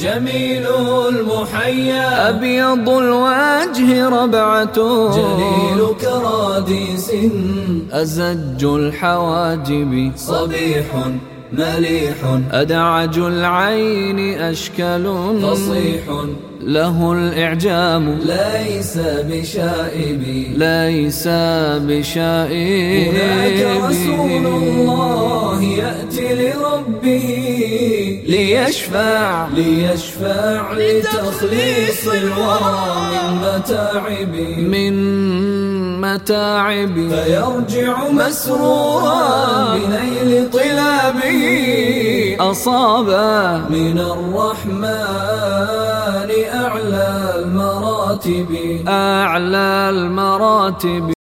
جميل المحيا. أبيض الوجه ربعة. جليل كراديس أزج الحواجب. صبيح مليح. أدعج العين أشكل. فصيح. له الإعجام. ليس بشائب. ليس بشائب. هناك رسول الله. يأتي لربه ليشفع ليشفع لتخليص الورى من متاعب من متاعب. فيرجع مسرورا بنيل طلابه أصاب من الرحمن أعلى المراتب. أعلى المراتب.